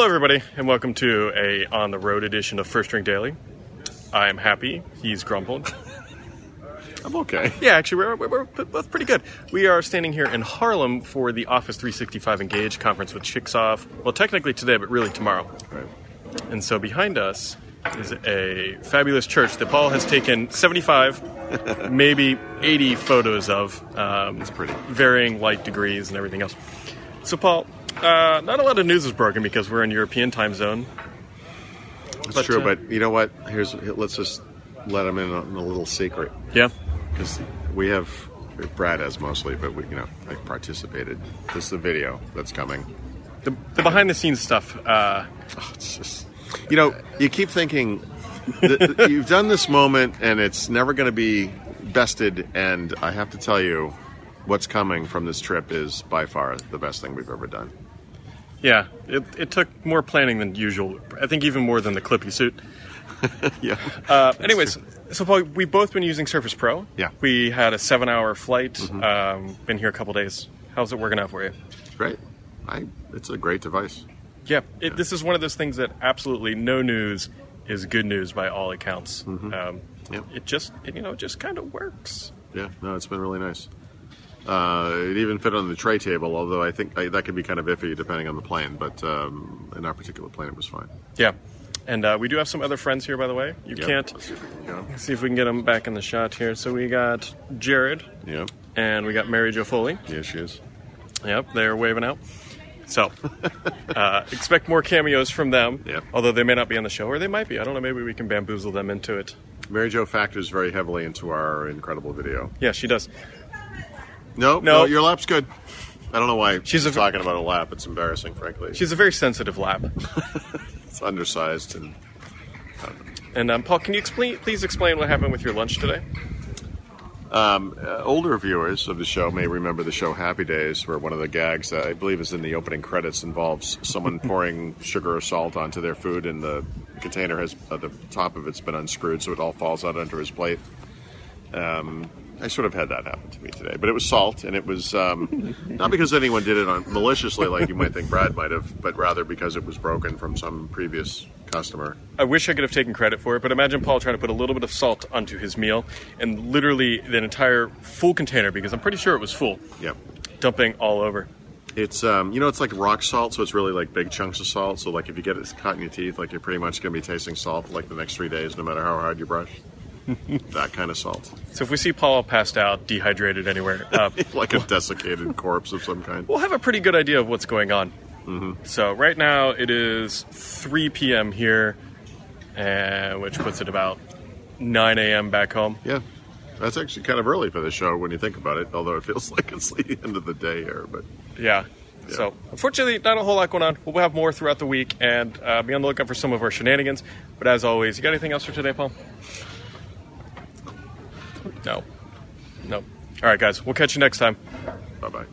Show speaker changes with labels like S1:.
S1: Hello, everybody, and welcome to a on the road edition of First Ring Daily. I am happy. He's grumbled.
S2: I'm okay.
S1: Yeah, actually, we're, we're, we're both pretty good. We are standing here in Haarlem for the Office 365 Engage conference with Chickasaw. Well, technically today, but really tomorrow.
S2: Right.
S1: And so behind us is a fabulous church that Paul has taken 75, maybe 80 photos of. Um,
S2: It's pretty.
S1: Varying light degrees and everything else. So, Paul, uh, not a lot of news is broken because we're in European time zone.
S2: It's
S1: But,
S2: true,
S1: uh,
S2: but you know what? Here's let's just let them in on a little secret
S1: Yeah.
S2: because we have Brad has mostly, but we you know I participated. This is the video that's coming.
S1: The, the behind the scenes stuff. Uh,
S2: Oh, it's just you know you keep thinking that you've done this moment and it's never going to be bested, and I have to tell you. What's coming from this trip is by far the best thing we've ever done.
S1: yeah, it, it took more planning than usual. I think even more than the Clippy suit.
S2: Yeah.
S1: Uh, anyways, so Paul, we've both been using Surface Pro.
S2: Yeah. Mm-hmm.
S1: We had a seven-hour flight. Um, been here a couple days. How's it working out for you?
S2: great. I. It's a great device.
S1: Yeah, it, this is one of those things that absolutely no news is good news by all accounts. Um,
S2: Yep.
S1: It just, it, you know, it just kind of works.
S2: Yeah, no, it's been really nice. Uh, it even fit on the tray table, although I think I, that could be kind of iffy depending on the plane. But um, in our particular plane, it was fine.
S1: Yeah, and uh, we do have some other friends here, by the way. You
S2: Yep.
S1: can't
S2: Let's see if we can
S1: see if we can get them back in the shot here. So we got Jared
S2: Yeah,
S1: and we got Mary Jo Foley.
S2: yeah, she is.
S1: Yep, they're waving out. So, uh, expect more cameos from them.
S2: Yep.
S1: Although they may not be on the show, or they might be. I don't know. Maybe we can bamboozle them into it.
S2: Mary Jo factors very heavily into our incredible video.
S1: Yeah, she does.
S2: No,
S1: No.
S2: no, your lap's good. I don't know why
S1: She's a-
S2: talking about a lap. It's embarrassing, frankly.
S1: She's a very sensitive lap.
S2: it's undersized and
S1: And um, Paul, can you explain, please explain what happened with your lunch today?
S2: Uh, older viewers of the show may remember the show Happy Days, where one of the gags that I believe is in the opening credits involves someone pouring sugar or salt onto their food, and the container has uh, the top of it's been unscrewed, so it all falls out under his plate. Um, I sort of had that happen to me today, but it was salt, and it was um, not because anyone did it on, maliciously, like you might think Brad might have, but rather because it was broken from some previous customer.
S1: I wish I could have taken credit for it, but imagine Paul trying to put a little bit of salt onto his meal and literally the entire full container, because I'm pretty sure it was full,
S2: Yep.
S1: dumping all over.
S2: It's um, you know, it's like rock salt, so it's really like big chunks of salt. So like if you get it caught in your teeth, like you're pretty much gonna be tasting salt for like the next three days, no matter how hard you brush. that kind of salt,
S1: So if we see Paul passed out, dehydrated anywhere, uh,
S2: like a desiccated corpse of some kind.
S1: we'll have a pretty good idea of what's going on.
S2: Mm-hmm.
S1: So right now it is 3 p.m. here, and which puts it about 9 a.m. back home.
S2: Yeah, that's actually kind of early for the show when you think about it. Although it feels like it's the end of the day here, but
S1: Yeah. So, unfortunately, not a whole lot going on. We'll have more throughout the week and uh, be on the lookout for some of our shenanigans. But as always, you got anything else for today, Paul? No. No. All right, guys. We'll catch you next time.
S2: bye bye.